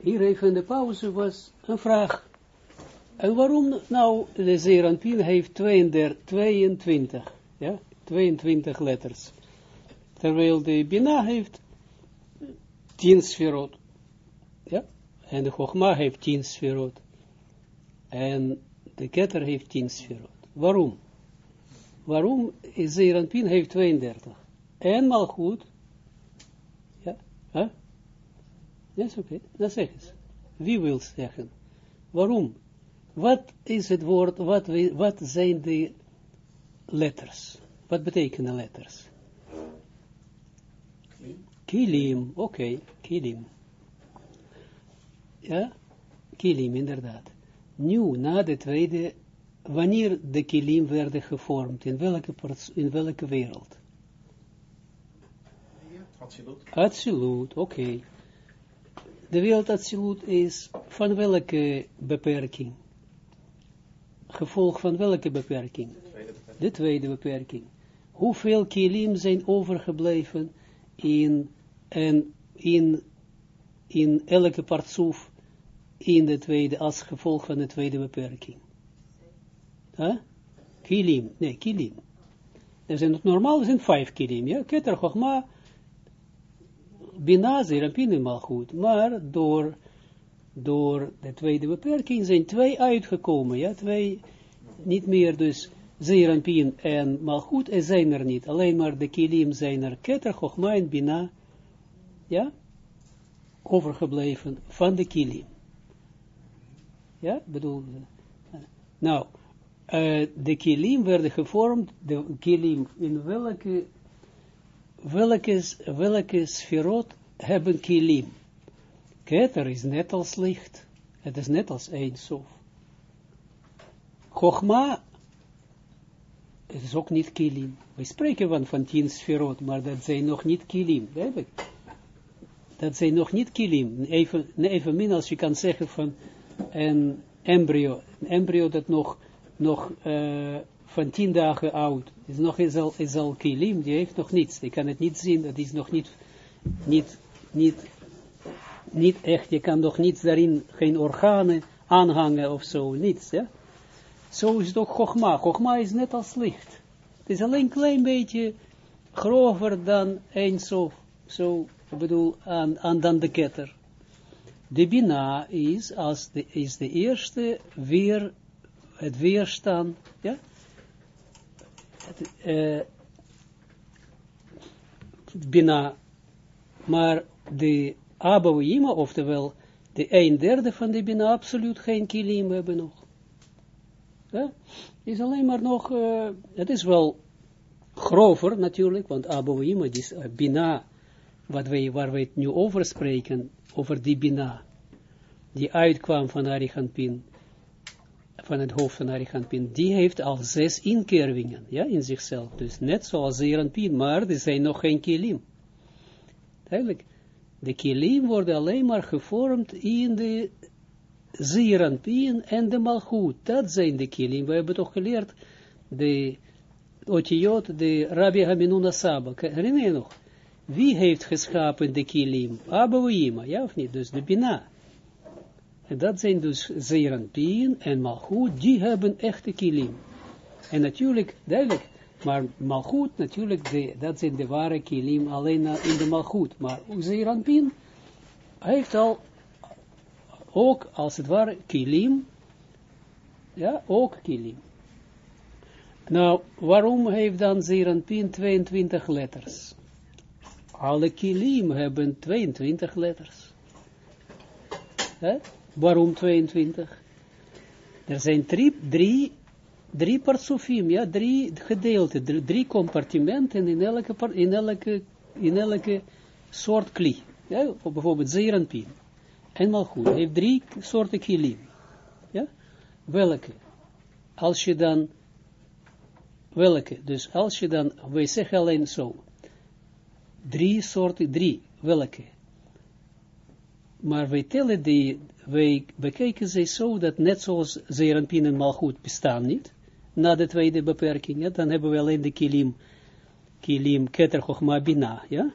hier even in de pauze was een vraag. En waarom nou de Zeranpien heeft 22, 22, ja, 22 letters. Terwijl de Bina heeft 10 sferot. Ja, en de Chogma heeft 10 sferot. En de Keter heeft 10 sferot. Waarom? Waarom is Zeranpien heeft 32? En Malchut, ja, hè? Dat is oké, dat zeg eens. Wie wil zeggen? Waarom? Wat is het woord, wat, wat zijn de letters? Wat betekenen letters? Kilim, oké, okay, kilim. Ja, kilim, inderdaad. Nu, na de tweede, wanneer de kilim werden gevormd, in welke, in welke wereld? Atsilut. Atsilut, oké. Okay. De wereld is van welke beperking? Gevolg van welke beperking? De tweede beperking. De tweede beperking. Hoeveel kilim zijn overgebleven in, en in, in elke partsoef in de tweede, als gevolg van de tweede beperking? Huh? Kilim, nee, kilim. Er zijn normaal zijn vijf kilim, ja, keter, chogma, bina, zerampin en goed, maar door, door de tweede beperking zijn twee uitgekomen, ja, twee, niet meer dus zerampin en malchut, er zijn er niet, alleen maar de kilim zijn er, keter, chogma en bina, ja, overgebleven van de kilim. Ja, bedoel, nou, uh, de kilim werden gevormd, de kilim, in welke, welke, welke sferot hebben kilim? Keter is net als licht, het is net als eindsof. Chogma, het is ook niet kilim. We spreken van, van tien sferot, maar dat zijn nog niet kilim. Dat zijn nog niet kilim. Even, even min als je kan zeggen van een embryo, een embryo dat nog nog uh, van tien dagen oud, is nog is al, is kilim, die heeft nog niets, die kan het niet zien, dat is nog niet, niet, niet, niet echt, je kan nog niets daarin, geen organen aanhangen of zo, niets, ja. Zo is het ook Chogma. Chogma is net als licht. Het is alleen een klein beetje grover dan een zo, zo, ik bedoel, aan, aan dan de ketter. De Bina is, als de, is de eerste weer het weerstand, ja, uh, bina, maar de Abouima, oftewel de een derde van de bina, absoluut geen kilim hebben nog. Ja, is alleen maar nog, het is wel grover natuurlijk, want Abouima, die is uh, bina, wat wij, waar wij het nu over spreken, over die bina, die uitkwam van Ariganpin, van het hoofd van Ariganpin, die heeft al zes inkervingen, ja, in zichzelf. Dus net zoals Zeranpin, maar er zijn nog geen kilim. Eigenlijk, de kilim worden alleen maar gevormd in de Zeranpin en de Malchut. Dat zijn de kilim. We hebben toch geleerd, de Otiot, de Rabbi Haminuna Saba. Herinner je nog? Wie heeft geschapen de kilim? Abouima, ja of niet? Dus de Bina. En dat zijn dus Zeranpien en Malchut, die hebben echte kilim. En natuurlijk, duidelijk, maar Malchut, natuurlijk, de, dat zijn de ware kilim alleen in de Malchut. Maar Zeranpien heeft al ook, als het ware, kilim, ja, ook kilim. Nou, waarom heeft dan Zeranpien 22 letters? Alle kilim hebben 22 letters. Hè? Waarom 22? Er zijn drie, drie, drie partsofim, ja, drie gedeelten, drie, drie compartimenten in elke, in elke, in elke soort kli. Ja, bijvoorbeeld zeeranpien. Eenmaal goed, hij heeft drie soorten kilim. Ja, welke? Als je dan, welke? Dus als je dan, wij zeggen alleen zo, drie soorten, drie, welke? Maar wij tellen die, wij bekijken ze zo dat net zoals Zeranpin en Malchut bestaan niet, na de tweede beperking, dan hebben we alleen de kilim, kilim, keter, chochma, bina, ja.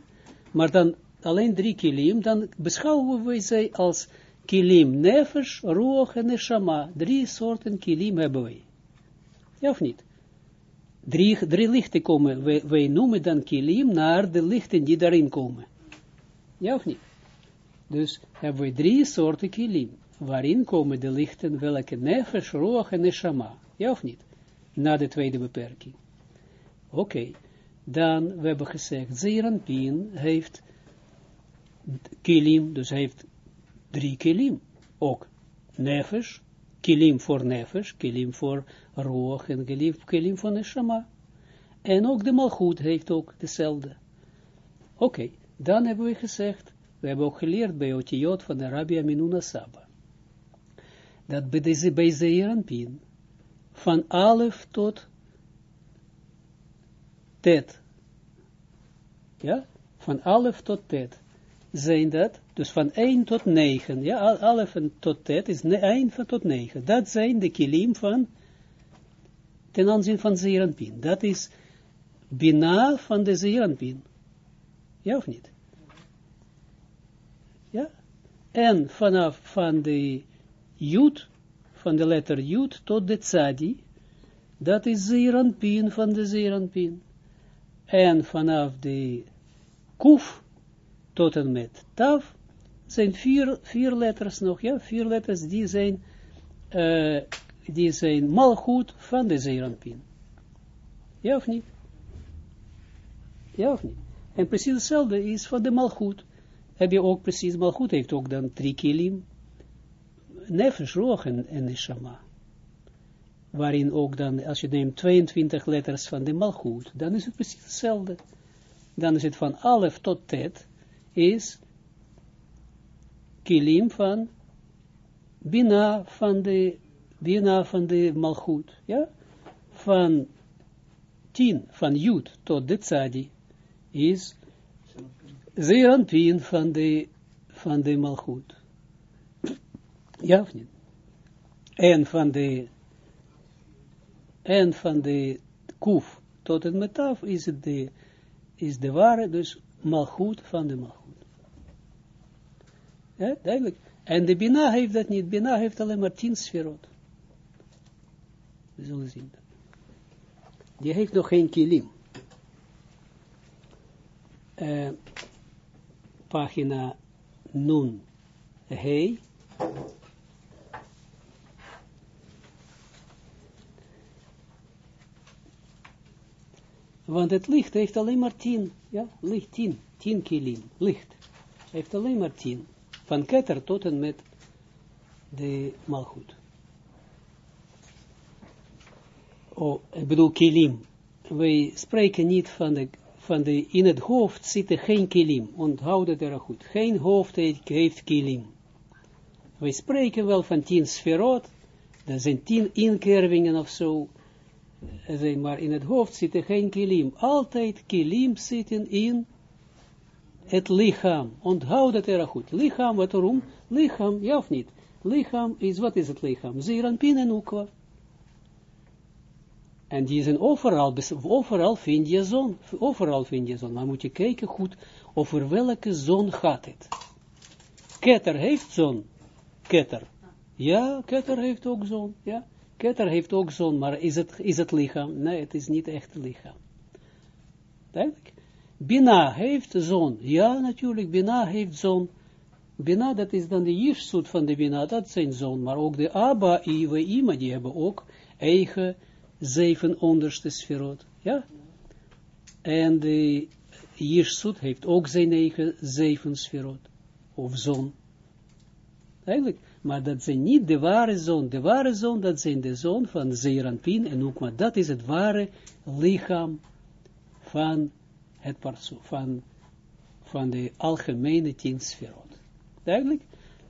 Maar dan alleen drie kilim, dan beschouwen wij ze als kilim, nefesh, roog en neshama. Drie soorten kilim hebben wij. Ja of niet? Drie, drie lichten komen, wij, wij noemen dan kilim naar de lichten die daarin komen. Ja of niet? Dus hebben we drie soorten kilim, waarin komen de lichten welke nefesh, roog en neshama. Ja of niet? Na de tweede beperking. Oké, dan, we hebben gezegd, Zeranpin heeft kilim, dus heeft drie kilim. Ook nefesh, kilim voor nefesh, kilim voor roog en kilim voor neshama. En ook de malchut heeft ook dezelfde. Oké, dan hebben we gezegd, we hebben ook geleerd bij Otiot van de Rabbi Aminuna Saba, dat bij, deze, bij Zeeranpin, van alef tot tet, ja, van alef tot tet, zijn dat, dus van 1 tot 9, ja, alef tot tet is 1 tot 9, dat zijn de kilim van, ten aanzien van Zeeranpin, dat is Bina van de Zeeranpin, ja of niet? Ja, en vanaf van de Jud, van de letter Jud tot de Tzadi, dat is Zeeranpin van de Zeeranpin. En vanaf de Kuf tot en met Tav zijn vier, vier letters nog, ja, vier letters die zijn, uh, die zijn malgoed van de Zeeranpin. Ja of niet? Ja of niet? En precies hetzelfde is van de malgoed. Heb je ook precies, malgoed heeft ook dan drie kilim, nefesh, roog en, en. Waarin ook dan, als je neemt 22 letters van de malgoed, dan is het precies hetzelfde. Dan is het van alef tot tet, is kilim van bina van de bina van de malchut, ja, van tien, van jut tot de tzadi, is zeeranpin van de van de malchut. Ja of niet? En van de en van de kuf tot het metaf is de is de ware, dus malchut van de malchut. Ja, duidelijk. En de Bina heeft dat niet. Bina heeft alleen maar tien sferot. We zullen zien. Die heeft nog geen kilim. Uh, pagina Nun. Hey. Want het licht heeft alleen maar tien. Ja, licht tien. Tien kilim. Licht. Heeft alleen maar tien van ketter tot en met de malgoed. Oh, ik bedoel kilim. Wij spreken niet van de, van de, in het hoofd zitten geen kilim. Onthoud het er goed. Geen hoofd heeft kilim. Wij spreken wel van tien sferot. Dat zijn tien inkervingen of zo. Maar in het hoofd zitten geen kilim. Altijd kilim zitten in het lichaam. Onthoud het erg goed. Lichaam, wat erom? Lichaam, ja of niet? Lichaam is, wat is het lichaam? Zeeranpin en. En die zijn overal, overal vind je zon. Overal vind je zon. Maar moet je kijken goed over welke zon gaat het. Ketter heeft zon. Ketter. Ja, ketter heeft ook zon. Ja, ketter heeft ook zon. Maar is het, is het lichaam? Nee, het is niet echt lichaam. Duidelijk. Bina heeft zon. Ja, natuurlijk, Bina heeft zon. Bina, dat is dan de jirsut van de Bina, dat zijn zon. Maar ook de Abba, Iwe, Ima, die hebben ook eigen zeven onderste sferot. Ja? En de jirsut heeft ook zijn eigen zeven sferot. Of zon. Eigenlijk. Maar dat zijn niet de ware zon. De ware zon, dat zijn de zon van Zeranpin en ook maar dat is het ware lichaam van het parsoef, van, van de algemene tien sferot. Duidelijk?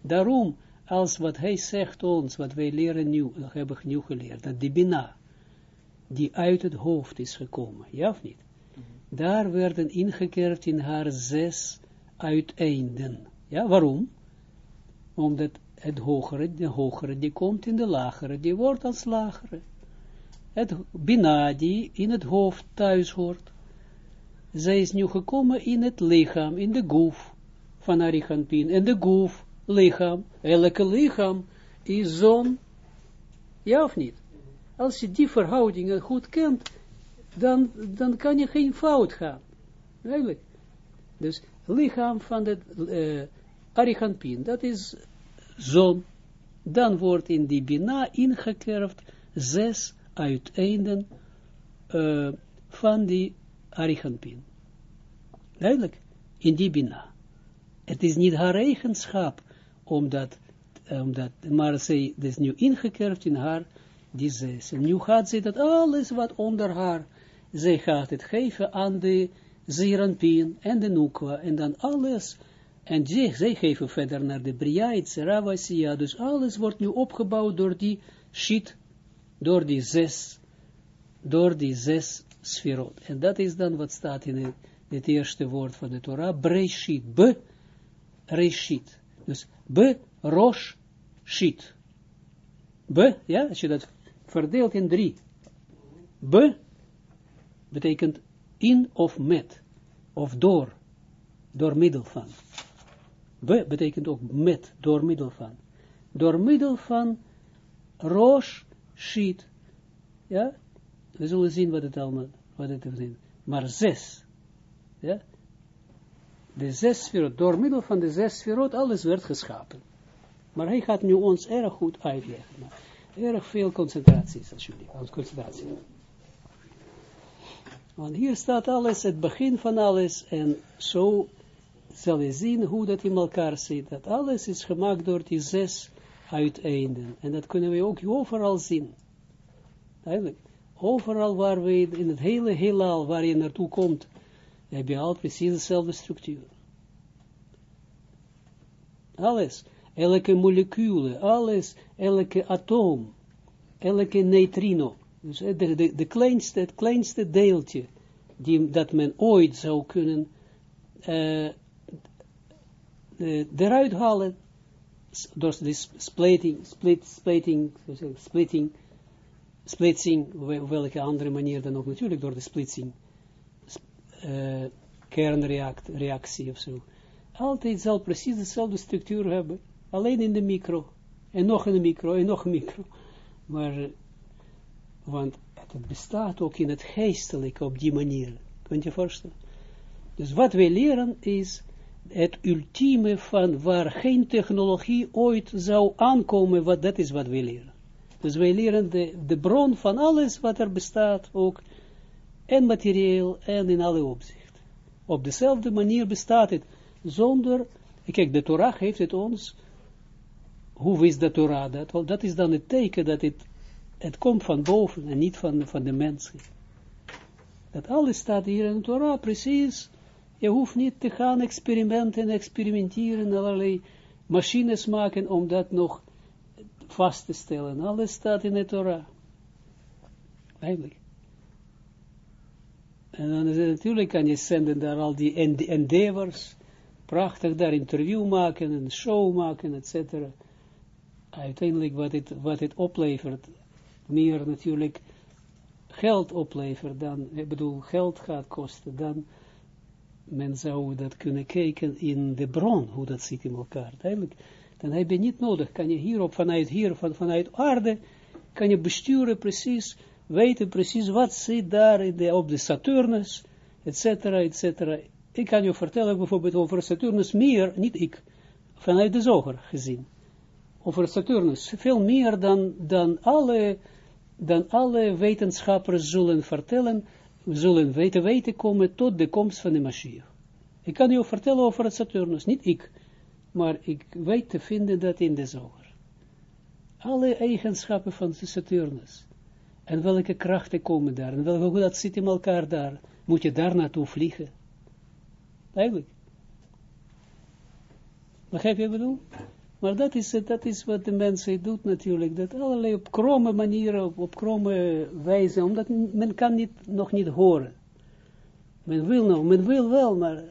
Daarom, als wat hij zegt ons, wat wij leren nu, hebben nieuw geleerd, dat die bina, die uit het hoofd is gekomen, ja of niet? Mhm. Daar werden ingekerfd in haar zes uiteinden. Ja, waarom? Omdat het hogere, de hogere, die komt in de lagere, die wordt als lagere. Het bina, die in het hoofd thuis hoort, zij is nu gekomen in het lichaam, in de goef van Arichampin. En de goef lichaam, elke lichaam is zon, ja of niet? Als je die verhoudingen goed kent, dan, dan kan je geen fout gaan. Eigenlijk. Dus lichaam van het uh, Arichampin, dat is zon. Dan wordt in die Bina ingekerfd zes uiteinden uh, van die Arichampin. Duidelijk, in die Bina. Het is niet haar eigenschap, omdat, omdat maar zij is nu ingekerfd in haar, die zes. En nu gaat ze dat alles wat onder haar, zij gaat het geven aan de Zeranpien en de Nukwa, en dan alles, en zij, zij geven verder naar de Bria, Ravasiya, dus alles wordt nu opgebouwd door die shit, door die zes, door die zes sferot. En dat is dan wat staat in het, eerste woord van de Torah, Breshit, be, reshit. Dus be, rosh, shit. Be, ja, als je dat verdeelt in drie. Be, betekent in of met, of door, door middel van. Be betekent ook met, door middel van. Door middel van rosh, shit. Ja, we zullen zien wat het allemaal, wat het is. Maar zes, ja, de zes sferot, door middel van de zes sferot, alles werd geschapen. Maar hij gaat nu ons erg goed uitleggen. Erg veel concentraties, alsjeblieft, concentratie. Want hier staat alles, het begin van alles, en zo zal je zien hoe dat in elkaar zit. Dat alles is gemaakt door die zes uiteinden. En dat kunnen we ook overal zien. Eigenlijk, overal waar we in het hele heelal, waar je naartoe komt, heb je altijd precies dezelfde structuur. Alles, elke molecule, alles, elke atoom, elke neutrino, dus de, de, de kleinste, het kleinste deeltje, die, dat men ooit zou kunnen uh, eruit halen, door de splitting, split, splitting, splitting, splitsing, welke andere manier dan ook natuurlijk, door de splitsing, uh, kernreactie of zo. Altijd zal precies dezelfde structuur hebben, alleen in de micro, en nog in de micro, en nog micro. Maar want het bestaat ook in het geestelijke op die manier. Kunt je voorstellen? Dus wat wij leren is het ultieme van waar geen technologie ooit zou aankomen, wat, dat is wat wij leren. Dus wij leren de, de bron van alles wat er bestaat, ook en materieel en in alle opzichten. Op dezelfde manier bestaat het, zonder, kijk, de Torah geeft het ons, hoe is de Torah? Dat, dat is dan het teken dat het het komt van boven en niet van, van de mensen. Dat alles staat hier in de Torah, precies. Je hoeft niet te gaan experimenten, experimenteren, allerlei machines maken om dat nog vast te stellen. Alles staat in de Torah. Eigenlijk. En dan is het, natuurlijk kan je zenden daar al die endeavors, prachtig daar interview maken, een show maken, etc. Uiteindelijk wat het, wat het oplevert, meer natuurlijk geld oplevert dan, ik bedoel, geld gaat kosten, dan men zou dat kunnen kijken in de bron, hoe dat zit in elkaar. Eigenlijk, dan heb je niet nodig, kan je hierop, vanuit hier, van, vanuit aarde, kan je besturen precies, weten precies wat zit daar op de Saturnus, et cetera, et cetera. Ik kan je vertellen bijvoorbeeld over Saturnus meer, niet ik, vanuit de zoger gezien over Saturnus, veel meer dan, dan, alle, dan alle wetenschappers zullen vertellen, zullen weten, weten komen tot de komst van de Mashiach. Ik kan u vertellen over het Saturnus, niet ik, maar ik weet te vinden dat in de zoger. Alle eigenschappen van Saturnus. En welke krachten komen daar, en welke, hoe dat zit in elkaar daar. Moet je daar naartoe vliegen. Eigenlijk. Begrijp je wat ik bedoel? Maar dat is, dat is wat de mensen doet natuurlijk, dat allerlei op kromme manieren, op, op kromme wijze, omdat men kan niet, nog niet horen. Men wil nog, men wil wel, maar...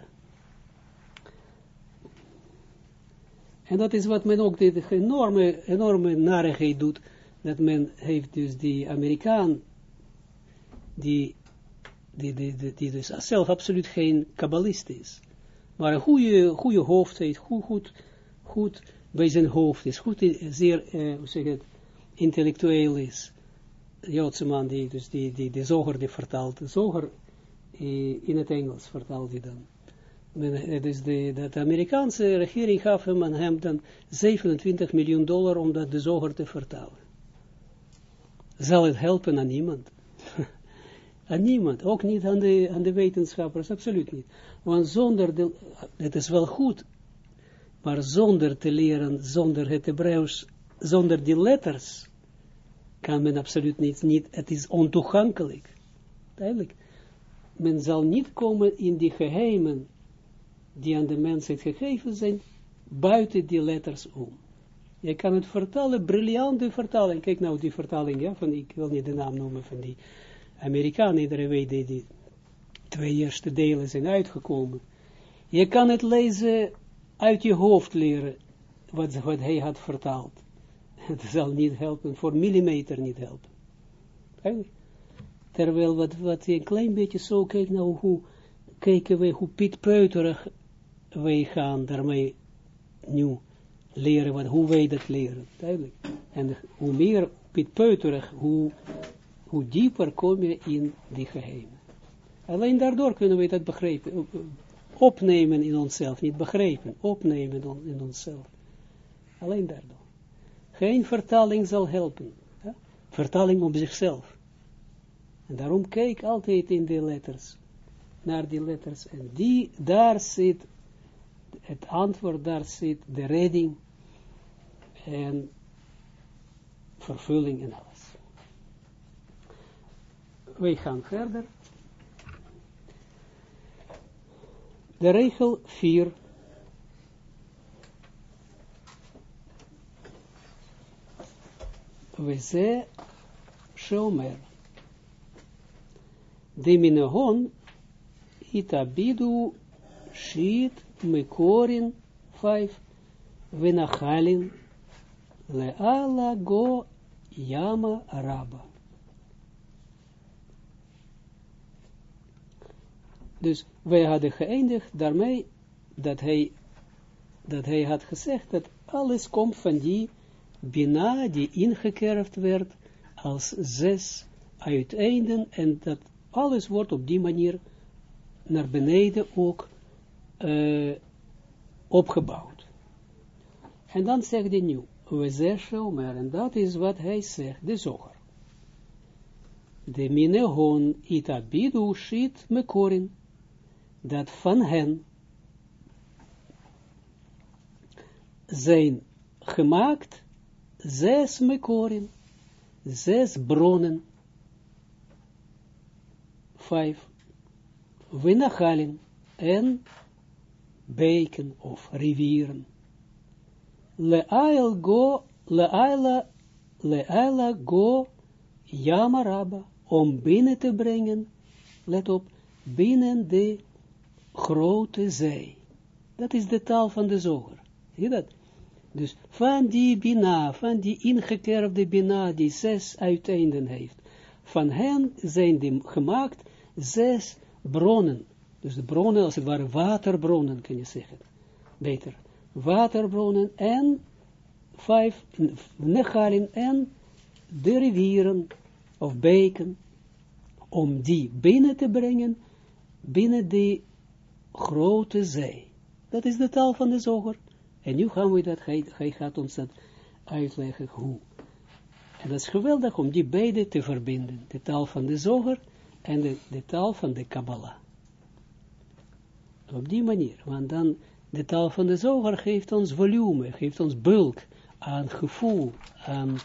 En dat is wat men ook, de enorme, enorme narigheid doet, dat men heeft dus die Amerikaan, die, die, die, die, dus zelf absoluut geen kabbalist is, maar een goede, goede hoofd heeft, goed, goed bij zijn hoofd is, goed, zeer, uh, hoe zeg het, intellectueel is, Joodse man die, dus die, die de zoger die vertaalt, zoger uh, in het Engels vertaalt hij dan. Dus de, de, de Amerikaanse regering gaf hem aan hem dan 27 miljoen dollar om dat de zoger te vertalen. Zal het helpen aan niemand? aan niemand, ook niet aan de, aan de wetenschappers, absoluut niet. Want zonder, de, het is wel goed, maar zonder te leren, zonder het Hebreeuws, zonder die letters, kan men absoluut niet, niet het is ontoegankelijk. Duidelijk. Men zal niet komen in die geheimen die aan de mensheid gegeven zijn, buiten die letters om. Je kan het vertalen, briljante vertaling. Kijk nou die vertaling, ja, van, ik wil niet de naam noemen van die Amerikaan, iedereen weet die, die twee eerste delen zijn uitgekomen. Je kan het lezen uit je hoofd leren, wat, wat hij had vertaald. Het zal niet helpen, voor millimeter niet helpen. Terwijl wat, wat je een klein beetje zo kijkt, nou hoe kijken we hoe Piet Peuterig wij gaan daarmee nu leren, wat, hoe wij dat leren, duidelijk. En hoe meer Piet Peuterig, hoe, hoe dieper kom je in die geheimen. Alleen daardoor kunnen we dat begrijpen, opnemen in onszelf, niet begrijpen, opnemen in onszelf. Alleen daardoor. Geen vertaling zal helpen. Vertaling op zichzelf. En daarom kijk altijd in de letters, naar die letters. En die, daar zit het antwoord, daar zit de redding en vervulling en alles. Wij gaan verder. De regel 4. We ze Shomer. De minehon itabidu shit mekorin 5 venachalin leala go yama raba. Dus wij hadden geëindigd daarmee dat hij, dat hij had gezegd dat alles komt van die Bina die ingekerfd werd als zes uiteinden en dat alles wordt op die manier naar beneden ook uh, opgebouwd. En dan zegt hij nu, we zeggen maar, en dat is wat hij zegt, de zoger. De minehon itabidu shit mekorin dat van hen zijn gemaakt zes mekorin, zes bronnen, vijf, winachalin en beken of rivieren. Leail go, leaila, leaila go, yamaraba, om binnen te brengen, let op, binnen de grote zee. Dat is de taal van de zoger. Zie je dat? Dus van die bina, van die ingekerfde bina, die zes uiteinden heeft, van hen zijn die gemaakt zes bronnen. Dus de bronnen, als het ware waterbronnen, kun je zeggen. Beter. Waterbronnen en vijf nechalin en de rivieren of beken, om die binnen te brengen, binnen die grote zee. Dat is de taal van de zoger. En nu gaan we dat, hij, gaat ons dat uitleggen hoe. En dat is geweldig om die beide te verbinden. De taal van de zoger en de, de taal van de Kabbalah. Op die manier. Want dan, de taal van de zoger geeft ons volume, geeft ons bulk aan gevoel, aan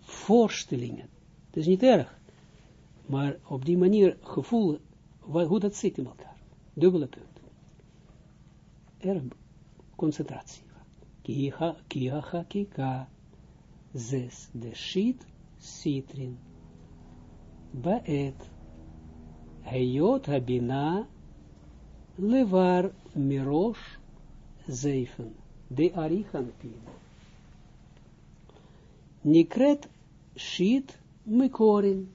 voorstellingen. Dat is niet erg. Maar op die manier gevoel, hoe dat zit in elkaar. Dubbele punt. Erg concentratie. Kiha, kiha, kika. Zes, de shit, citrin. Baet. Heyot habina. Levar mirosh. Zeven. De arichanpin. Nikret shit mikorin.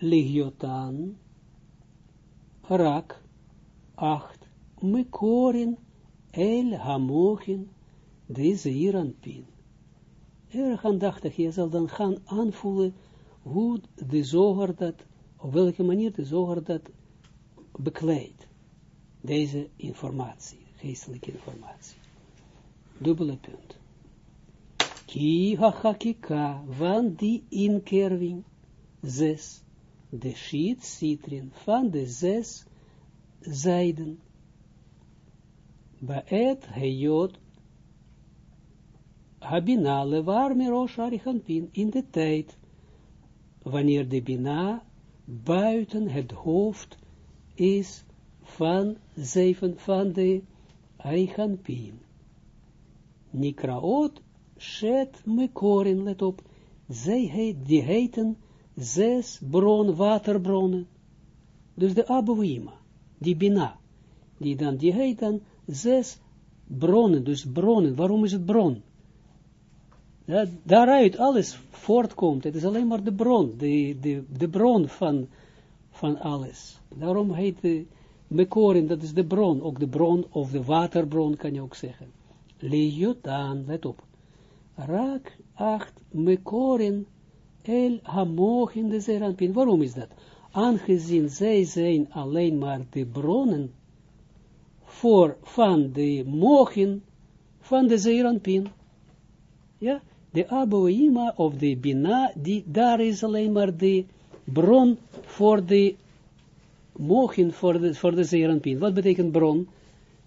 Ligiotan rak, acht, mekorin, el hamochin de zeiranpin. Erg aandachtig, je zal dan gaan aanvoelen hoe de zoger dat, op welke manier de zoger dat bekleidt. Deze informatie, geestelijke informatie. Dubbele punt. Ki hachakika, want die inkerving, zes, de sheet citrin van de zes zijden, Baet heyot habina levar mirosh arichanpin in de tijd, wanneer de bina buiten het hoofd is van zeven van de arichanpin. Nikraot shet mekorin, let op, zij heet, die heten zes bron, waterbronnen. Dus de Abouima, die Bina, die dan, die heet dan zes bronnen, dus bronnen. Waarom is het bron? Ja, daaruit alles voortkomt. Het is alleen maar de bron, de, de, de bron van, van alles. Daarom heet de Mekorin, dat is de bron, ook de bron of de waterbron kan je ook zeggen. Lejotaan, let op. Raak acht Mekorin el hamoch in de zeranpin. Waarom is dat? Aangezien zij zijn alleen maar de bronnen voor van de mochen van de zeranpin. Ja, de aboima of de bina, die, daar is alleen maar de bron voor de mochen voor de, de zeranpin. Wat betekent bron?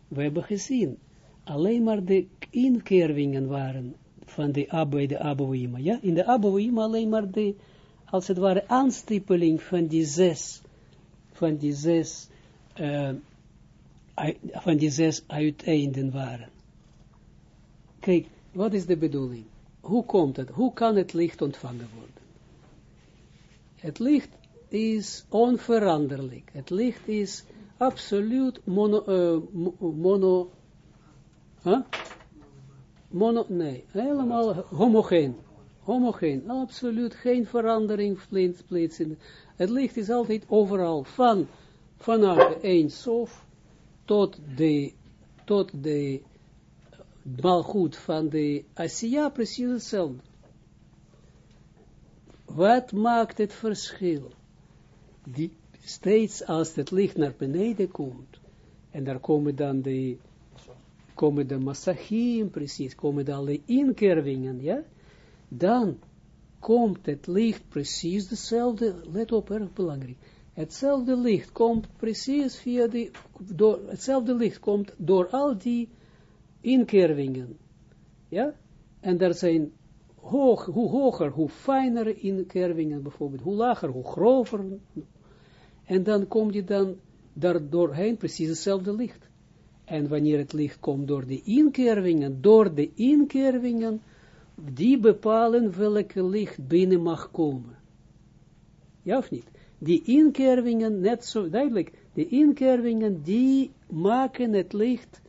We hebben gezien, alleen maar de inkervingen waren van de Abba, de Abouima. Ja, in de Abouima alleen maar de, als het ware, aanstippeling van die zes, van die zes, uh, van die zes uiteinden waren. Kijk, wat is de bedoeling? Hoe komt het? Hoe kan het licht ontvangen worden? Het licht is onveranderlijk. Het licht is absoluut mono, uh, mono huh? Mono, nee, helemaal homogeen. Homogeen, absoluut geen verandering plaatsvinden. Het licht is altijd overal, van, vanaf de eindsof tot de, tot de malgoed van de Asiya, precies hetzelfde. Wat maakt het verschil? Die, steeds als het licht naar beneden komt, en daar komen dan de komen de massachim, precies, komen de alle inkervingen, ja, dan komt het licht precies dezelfde, let op, erg belangrijk, hetzelfde licht komt precies via die, door, hetzelfde licht komt door al die inkervingen, ja, en daar zijn hoog, hoe hoger, hoe fijnere inkervingen bijvoorbeeld, hoe lager, hoe grover, en dan kom je dan daar doorheen precies hetzelfde licht. En wanneer het licht komt door de inkervingen, door de inkervingen, die bepalen welke licht binnen mag komen. Ja of niet? Die inkervingen, net zo duidelijk, de inkervingen die maken het licht,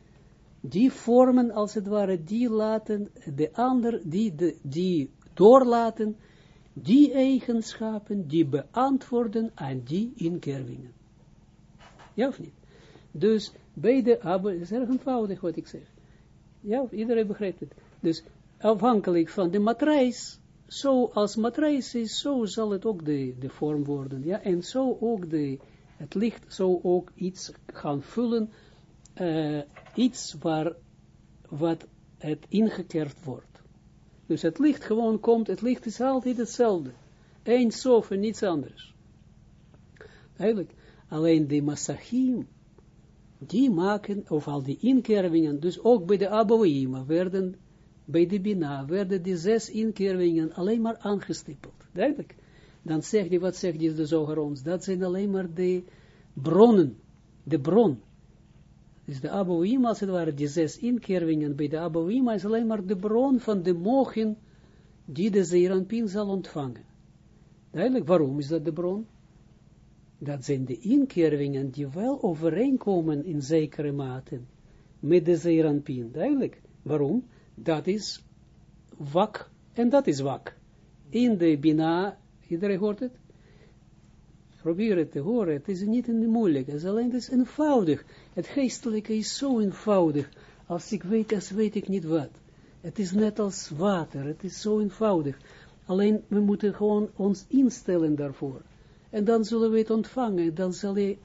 die vormen als het ware, die laten de ander, die, de, die doorlaten, die eigenschappen, die beantwoorden aan die inkervingen. Ja of niet? Dus beide hebben, het is erg eenvoudig wat ik zeg. Ja, iedereen begrijpt het. Dus afhankelijk van de matrijs, zo als matrijs is, zo zal het ook de, de vorm worden. Ja, en zo ook de, het licht zo ook iets gaan vullen, uh, iets waar, wat het ingekerfd wordt. Dus het licht gewoon komt, het licht is altijd hetzelfde. Eén sof en niets anders. Eigenlijk, alleen de massachim, die maken, of al die inkervingen, dus ook bij de Abouima werden, bij de Bina, werden die zes inkervingen alleen maar aangestippeld. Duidelijk. Dan zegt hij, wat zegt hij de zoger ons? Dat zijn alleen maar de bronnen, de bron. Dus de Abouima, als het ware, die zes inkervingen bij de Abouima, is alleen maar de bron van de mogen die de Zeranpin zal ontvangen. Duidelijk, waarom is dat de bron? Dat zijn de inkervingen die wel overeenkomen in zekere mate met de zeeranpien. Duidelijk. Waarom? Dat is wak en dat is wak. In de Bina, iedereen hoort het? Probeer het te horen, het is niet in de moeilijk, het is alleen het is eenvoudig. Het geestelijke is zo eenvoudig. Als ik weet, als weet ik niet wat. Het is net als water, het is zo eenvoudig. Alleen, we moeten gewoon ons instellen daarvoor. En dan zullen we het ontvangen, dan zal je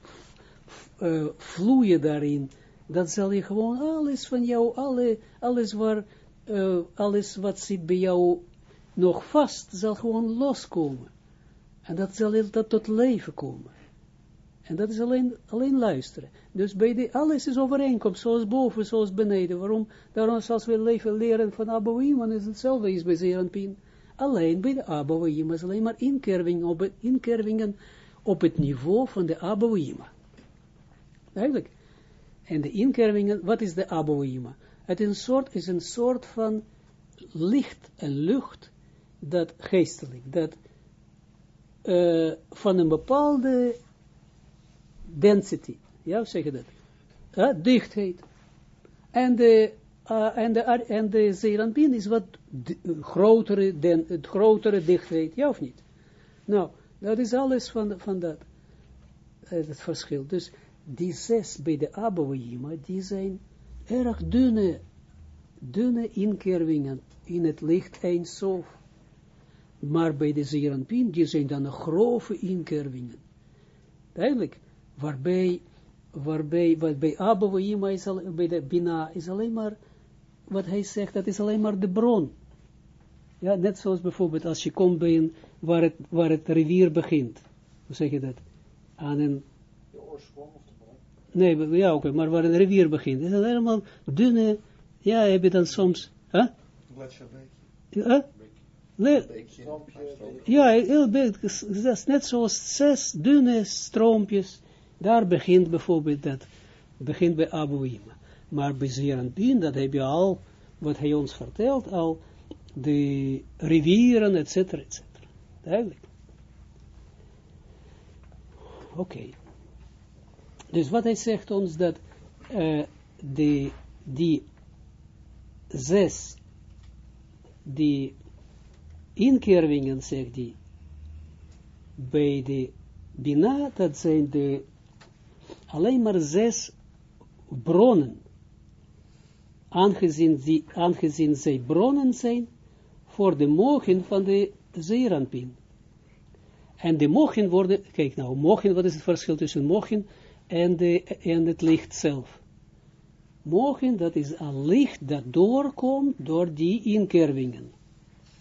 uh, vloeien daarin. Dan zal je gewoon alles van jou, alle, alles, waar, uh, alles wat zit bij jou nog vast, zal gewoon loskomen. En dat zal dat tot leven komen. En dat is alleen, alleen luisteren. Dus bij de, alles is overeenkomst, zoals boven, zoals beneden. Waarom? Daarom als we leven leren van Abouim, is hetzelfde is bij Zeranpien. Alleen bij de Abouim is alleen maar inkerving op inkervingen op het niveau van de Abouima. Eigenlijk. En de inkervingen, wat is de Abouima? Het is een soort, is een soort van licht en lucht, dat geestelijk, dat uh, van een bepaalde density, ja, zeg je dat? Uh, dichtheid. En de, uh, en de, en de is wat grotere, den, het grotere dichtheid, ja of niet? Nou, dat is alles van, van dat, het verschil. Dus die zes bij de Abouima, die zijn erg dunne, dunne inkervingen in het licht Eindsof. Maar bij de Zeranpien, die zijn dan grove inkervingen. Duidelijk, waarbij, waarbij, wat bij Abouima is, bij de Bina, is alleen maar, wat hij zegt, dat is alleen maar de bron. Ja, net zoals bijvoorbeeld als je komt bij een, waar het, waar het rivier begint. Hoe zeg je dat? Aan een... De oorsprong of de bron? Nee, ja, oké, maar waar een rivier begint. is helemaal dunne, ja, heb je dan soms... Huh? Huh? Ja, heel beetje, dat is net zoals zes dunne stroompjes, daar begint bijvoorbeeld dat, begint bij Abuima. Maar bij Zeranpien, dat heb je al, wat hij ons vertelt, al de rivieren, et cetera, et cetera. Duidelijk. Oké. Dus wat hij zegt ons, dat uh, de, die zes, die inkervingen, zegt hij, bij de Bina, dat zijn de alleen maar zes bronnen, aangezien, die, aangezien zij bronnen zijn voor de mogen van de Zeranpin. En de mogen worden, kijk nou, mogen, wat is het verschil tussen mogen en, de, en het licht zelf? Mogen, dat is een licht dat doorkomt door die inkervingen.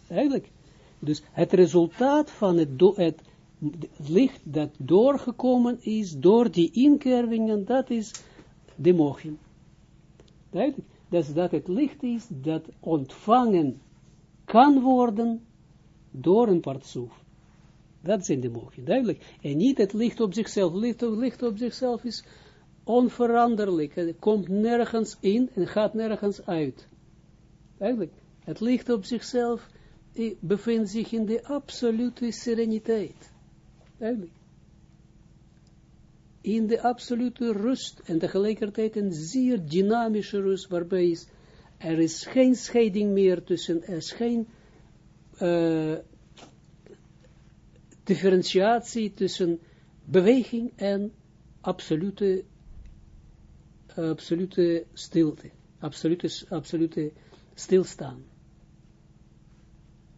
Eigenlijk. Dus het resultaat van het, het, licht dat doorgekomen is door die inkervingen, dat is de mogen. Duidelijk. Dat dat het licht is dat ontvangen kan worden door een partsoef. Dat zijn de mogen, duidelijk. En niet het licht op zichzelf. Licht, licht op zichzelf is onveranderlijk. Het komt nergens in en gaat nergens uit. Duidelijk. Het licht op zichzelf bevindt zich in de absolute sereniteit. Duidelijk. In de absolute rust en tegelijkertijd een zeer dynamische rust, waarbij is, er is geen scheiding meer tussen, er is geen uh, differentiatie tussen beweging en absolute, absolute stilte, absolute, absolute stilstaan.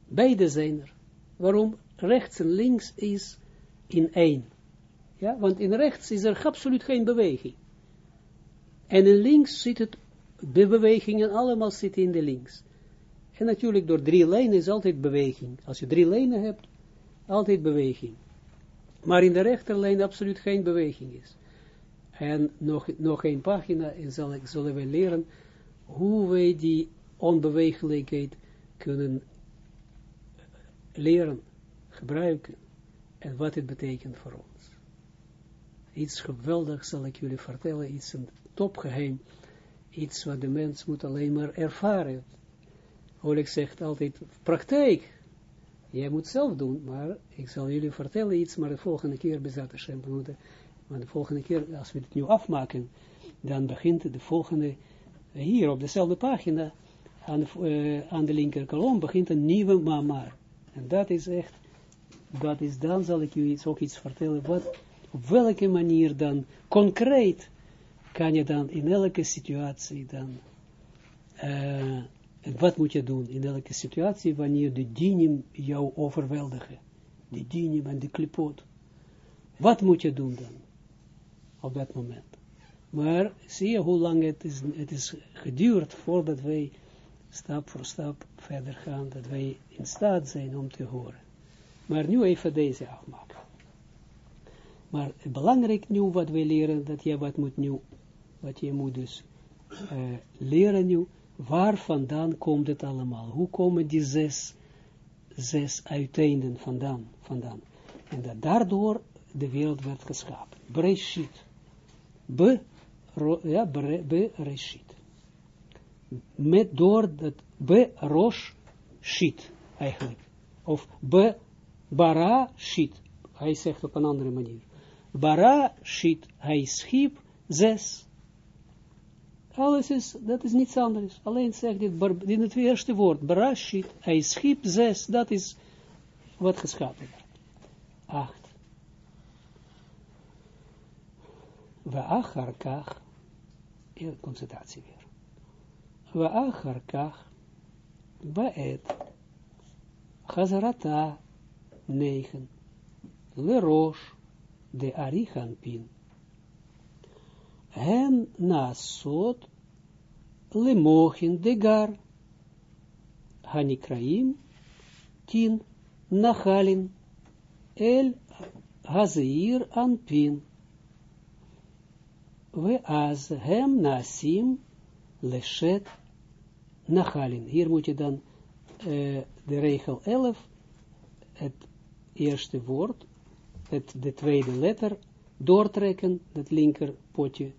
Beide zijn er. Waarom? Rechts en links is in één. Ja, want in rechts is er absoluut geen beweging. En in links zit het, de bewegingen allemaal zitten in de links. En natuurlijk door drie lijnen is altijd beweging. Als je drie lijnen hebt, altijd beweging. Maar in de rechterlijn absoluut geen beweging is. En nog, nog een pagina en ik, zullen we leren hoe wij die onbewegelijkheid kunnen leren, gebruiken en wat het betekent voor ons. Iets geweldigs zal ik jullie vertellen, iets een topgeheim, iets wat de mens moet alleen maar ervaren. Oleg zegt altijd, praktijk, jij moet zelf doen, maar ik zal jullie vertellen iets, maar de volgende keer bezat Hashem moeten, maar de volgende keer, als we het nu afmaken, dan begint de volgende, hier op dezelfde pagina, aan de, uh, aan de linker kolom, begint een nieuwe mamar. En dat is echt, dat is, dan zal ik u ook iets vertellen, wat, op welke manier dan, concreet, kan je dan in elke situatie dan eh, wat moet je doen in elke situatie wanneer de dinim jou overweldigen? De dinim en de klipot. Wat moet je doen dan? Op dat moment. Maar zie je hoe lang het is, het is geduurd voordat wij stap voor stap verder gaan, dat wij in staat zijn om te horen. Maar nu even deze afmaken. Maar belangrijk nu wat wij leren, dat je wat moet nu, wat je moet dus uh, leren nu, waar vandaan komt het allemaal? Hoe komen die zes, zes uiteinden vandaan, vandaan? En dat daardoor de wereld werd geschapen. Breshit. Be, ro, ja, bre, be. Met door dat be, rosh, shit, eigenlijk. Of be, bara, shit. Hij zegt op een andere manier. Bara, shit, hij schiep zes. Alles is, dat is niets anders. Alleen zegt dit in het eerste woord, bara, shit, hij schiep zes. Dat is wat geschapen werd. Acht. We achar kach, concentratie weer. We achar kach, baet, negen, lerosh, de Arichanpin. Hen nasot de gar hanikraim tin nachalin el hazeir anpin. Az hem nasim leshet nachalin. Hier moet je dan uh, de regel 11, het eerste woord, het, de tweede letter doortrekken, het linker potje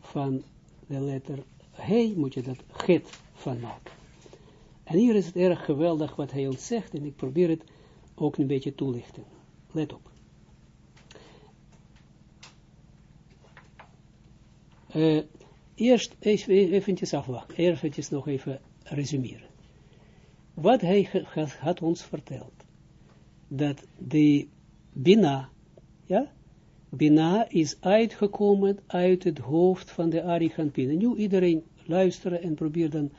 van de letter He, moet je dat get van maken. En hier is het erg geweldig wat hij ons zegt, en ik probeer het ook een beetje toelichten. Let op. Uh, eerst even eventjes afwachten, eventjes nog even resumeren. Wat hij had ons verteld, dat de Bina, ja, Bina is uitgekomen uit het hoofd van de Arigantin. En nu iedereen luisteren en probeer dan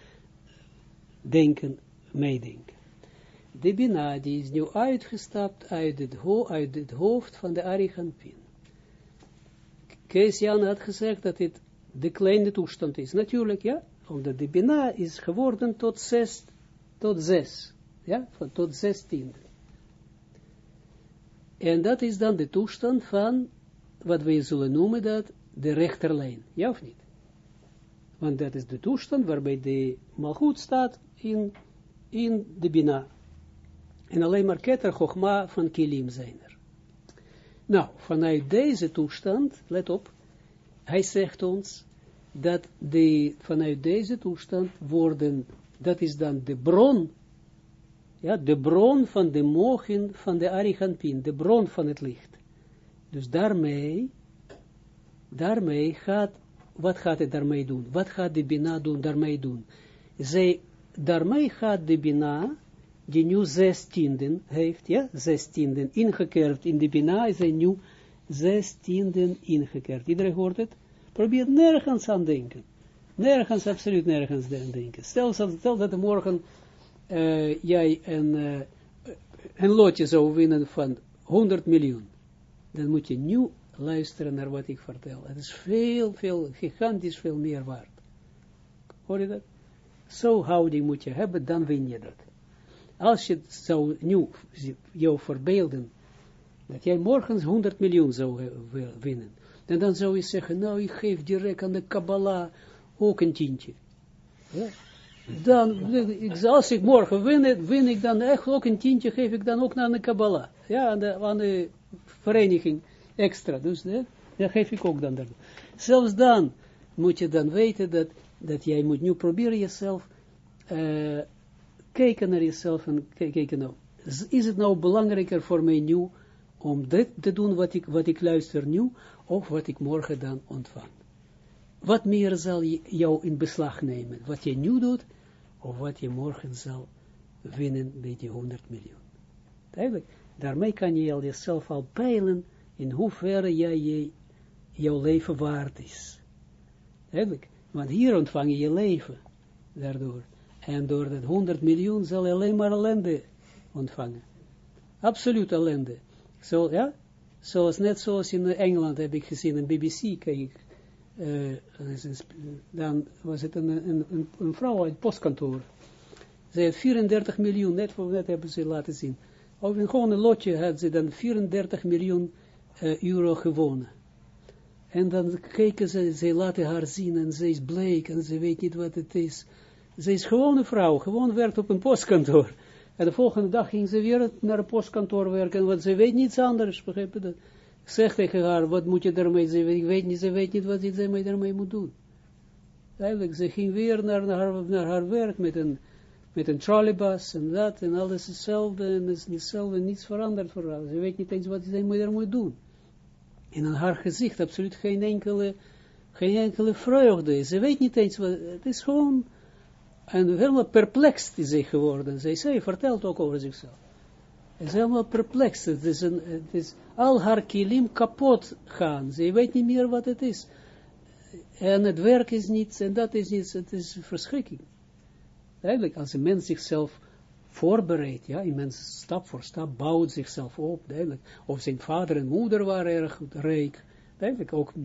denken, meedenken. De Bina, die is nu uitgestapt uit het, hoofd van de Arigantin. Kees Jan had gezegd dat dit de kleine toestand is. Natuurlijk, ja, omdat de Bina is geworden tot zes, tot zes, ja, tot zestiende. En dat is dan de toestand van, wat wij zullen noemen dat, de rechterlijn. Ja of niet? Want dat is de toestand waarbij de malgoed staat in, in de bina. En alleen maar keter chogma van kilim zijn er. Nou, vanuit deze toestand, let op, hij zegt ons, dat de, vanuit deze toestand worden, dat is dan de bron ja, de bron van de mogen van de Arigantin, de bron van het licht. Dus daarmee, daarmee gaat, wat gaat het daarmee doen? Wat gaat de Bina doen, daarmee doen? Zij, daarmee gaat de Bina, die nu zestienden heeft, ja, zestienden ingekeerd in de Bina, is hij nu zestienden ingekeerd. Iedereen hoort het? Probeer nergens aan denken. Nergens, absoluut nergens aan denken. Stel, stel dat morgen uh, jij een, uh, een lotje zou winnen van 100 miljoen, dan moet je nu luisteren naar wat ik vertel. Het is veel, veel, gigantisch veel meer waard. Hoor je dat? Zo'n houding moet je hebben, dan win je dat. Als je zou nu jou verbeelden, dat jij morgens 100 miljoen zou winnen, en dan zou je zeggen, nou, ik geef direct aan de Kabbalah ook een tientje. Ja? Dan, als ik morgen win, win ik dan echt ook een tientje, geef ik dan ook naar de Kabbalah. Ja, aan de, aan de vereniging extra. Dus hè, dat geef ik ook dan. Daar. Zelfs dan moet je dan weten dat, dat jij moet nu proberen jezelf, uh, kijken naar jezelf en kijken nou, is het nou belangrijker voor mij nu om dit te doen wat ik, wat ik luister nu, of wat ik morgen dan ontvang? Wat meer zal je jou in beslag nemen? Wat je nu doet, of wat je morgen zal winnen bij die 100 miljoen. Daarmee kan je al jezelf al peilen in hoeverre jij je, jouw leven waard is. Want hier ontvang je je leven. daardoor. En door dat 100 miljoen zal hij alleen maar ellende ontvangen. Absoluut ellende. Zo, ja? Zoals, net zoals in Engeland heb ik gezien, een BBC, kijk, uh, dan was het een, een, een, vrouw uit het postkantoor. Ze heeft 34 miljoen, net, voor, net hebben ze laten zien. Gewoon een lotje had ze dan 34 miljoen uh, euro gewonnen. En dan kijken ze, ze laten haar zien en ze is bleek en ze weet niet wat het is. Ze is gewoon een vrouw, gewoon werkt op een postkantoor. En de volgende dag ging ze weer naar een postkantoor werken, want ze weet niets anders, begrijp je dat? Ik zeg tegen haar, wat moet je daarmee, ze weet, weet niet, ze weet niet wat ze daarmee moet doen. Eigenlijk, ze ging weer naar, haar, naar haar werk met een, met een trolleybus en dat, en alles hetzelfde, en is hetzelfde, niets veranderd voor haar. Ze weet niet eens wat ze daar moet doen. En haar gezicht absoluut geen enkele, geen enkele vreugde. Ze weet niet eens wat, het is gewoon, en helemaal perplex is ze geworden. Zij, zij vertelt ook over zichzelf. Is helemaal perplex. Het is, een, is al haar kilim kapot gaan. Ze weet niet meer wat het is. En het werk is niets, en dat is niets, het is verschrikking. Eigenlijk, als een mens zichzelf voorbereidt, ja, een mens stap voor stap bouwt zichzelf op, duidelijk. Of zijn vader en moeder waren erg rijk, duidelijk, ook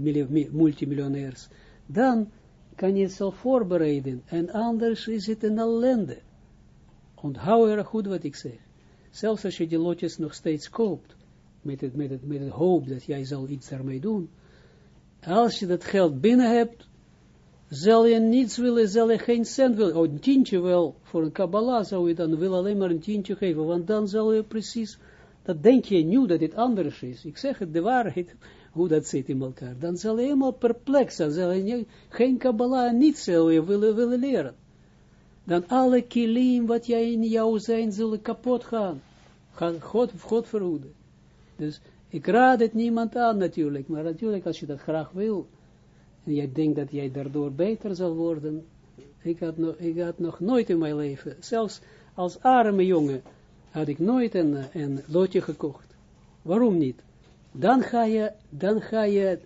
multimiljonairs. Dan kan je jezelf voorbereiden, en anders is het een ellende. Onthoud erg goed wat ik zeg. Zelfs als je die lotjes nog steeds koopt, met het, met het, met het hoop dat jij zal iets daarmee doen, als je dat geld binnen hebt, zal je niets willen, zal je geen cent willen, oh, een tientje wel, voor een Kabbalah zou je dan willen alleen maar een tientje geven, want dan zal je precies, dat denk je nu dat dit anders is. Ik zeg het, de waarheid, hoe dat zit in elkaar. Dan zal je helemaal perplex zijn, zal je geen Kabbalah, niets je willen, willen leren. Dan alle kilim wat jij in jou zijn, zullen kapot gaan. Gaan God, God verhoeden. Dus ik raad het niemand aan natuurlijk, maar natuurlijk als je dat graag wil, en jij denkt dat jij daardoor beter zal worden, ik had, ik had nog nooit in mijn leven, zelfs als arme jongen, had ik nooit een, een lotje gekocht. Waarom niet? Dan ga je, dan ga je,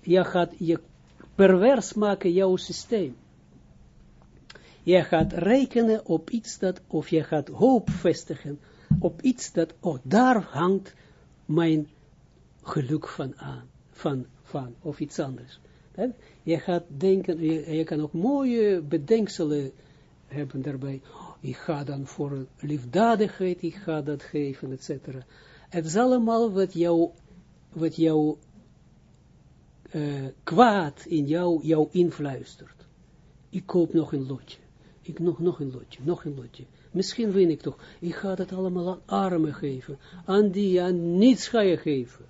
je gaat je pervers maken jouw systeem. Je gaat rekenen op iets dat, of je gaat hoop vestigen op iets dat, oh, daar hangt mijn geluk van aan, van, van, of iets anders. Je gaat denken, je, kan ook mooie bedenkselen hebben daarbij. Oh, ik ga dan voor liefdadigheid, ik ga dat geven, etc. Het is allemaal wat jou, wat jou uh, kwaad in jou, jou influistert. Ik koop nog een lotje. Ik nog, nog een lotje, nog een lotje. Misschien win ik toch. Ik ga dat allemaal aan armen geven. Aan die, aan niets ga je geven.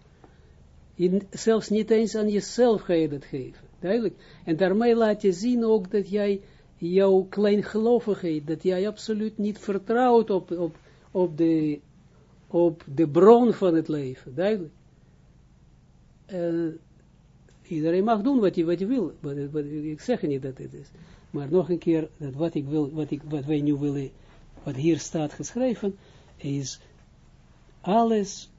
zelfs niet eens aan jezelf ga je dat geven. Duidelijk. En daarmee laat je zien ook dat jij jouw kleingelovigheid, dat jij absoluut niet vertrouwt op, op, op, de, op de bron van het leven. Duidelijk. Uh, iedereen mag doen wat hij, wat wil. But, ik zeg niet dat het is. Maar nog een keer, dat wat, ik wil, wat, ik, wat wij nu willen wat hier staat geschreven, is alles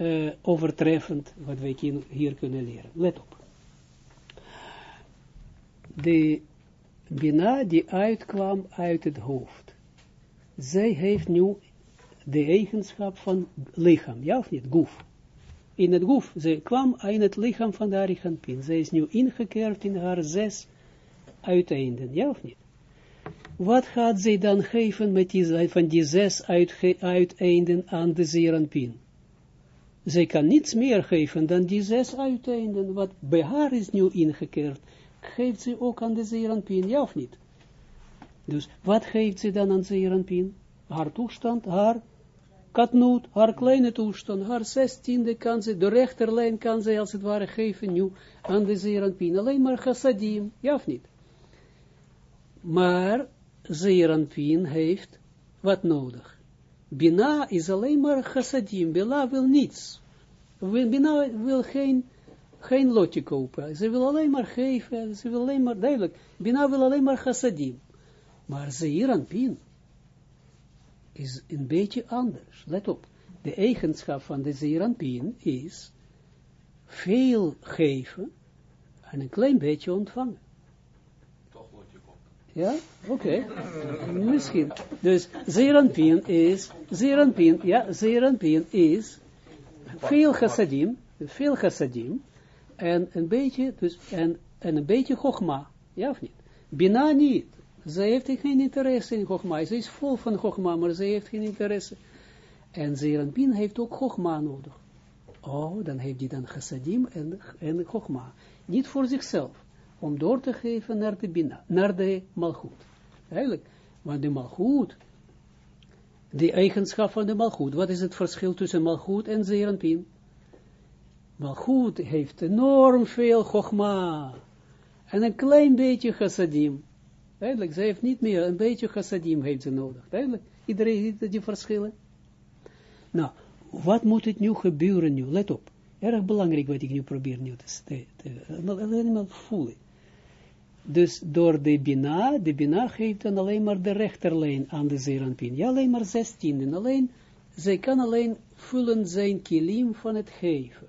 uh, overtreffend wat wij hier kunnen leren. Let op. De Bina die uitkwam uit het hoofd. Zij heeft nu de eigenschap van lichaam, ja of niet? Goef. In het goef, zij kwam in het lichaam van de Arichampin. Zij is nu ingekeerd in haar zes uiteinden, ja of niet? wat gaat zij dan geven met die, van die zes uiteinden aan de Zeranpin? Zij kan niets meer geven dan die zes uiteinden, wat bij haar is nu ingekeerd, geeft ze ook aan de Zeranpin, ja of niet? Dus wat geeft ze dan aan Zeranpin? Haar toestand, haar katnoot, haar kleine toestand, haar zestiende kan ze, de rechterlijn kan ze als het ware geven nu aan de Zeranpin. Alleen maar chassadim, ja of niet? Maar Zeeranpien heeft wat nodig. Bina is alleen maar chassadim. Bina wil niets. Bina wil geen, geen lotje kopen. Ze wil alleen maar geven. Ze wil alleen maar, duidelijk. Bina wil alleen maar chassadim. Maar Zeeranpien is een beetje anders. Let op. De eigenschap van de Zeeranpien is veel geven en een klein beetje ontvangen. Ja, oké. Misschien. Dus Zeranpien is, Zeranpien, ja, Zeranpien is veel chassadim, veel chassadim, en een beetje, dus, en, en een beetje chogma, ja of niet? Bina niet. Ze heeft geen interesse in chogma. Ze is vol van chogma, maar ze heeft geen interesse. En Zeranpien heeft ook chogma nodig. Oh, dan heeft hij dan chassadim en, en chogma. Niet voor zichzelf om door te geven naar de Bina, naar de Malchut. Eigenlijk, want de Malchut, die eigenschap van de Malchut, wat is het verschil tussen Malchut en Zeranpin? Malchut heeft enorm veel Chogma, en een klein beetje chassadim. Eigenlijk, ze heeft niet meer, een beetje chassadim heeft ze nodig. Eigenlijk, iedereen ziet die verschillen. Nou, wat moet het nu gebeuren nu? Let op. Erg belangrijk wat ik nu probeer nu te, te, te maar voelen. Dus door de Bina, de Bina geeft dan alleen maar de rechterlijn aan de Zeranpin. Ja, alleen maar zestien. Alleen, zij kan alleen vullen zijn kilim van het geven.